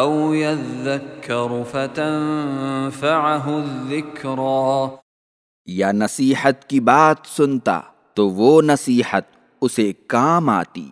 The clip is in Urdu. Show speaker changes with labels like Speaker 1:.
Speaker 1: او يذكر فتنفعه الذكرى.
Speaker 2: یا نصیحت کی بات سنتا تو وہ نصیحت اسے کام آتی۔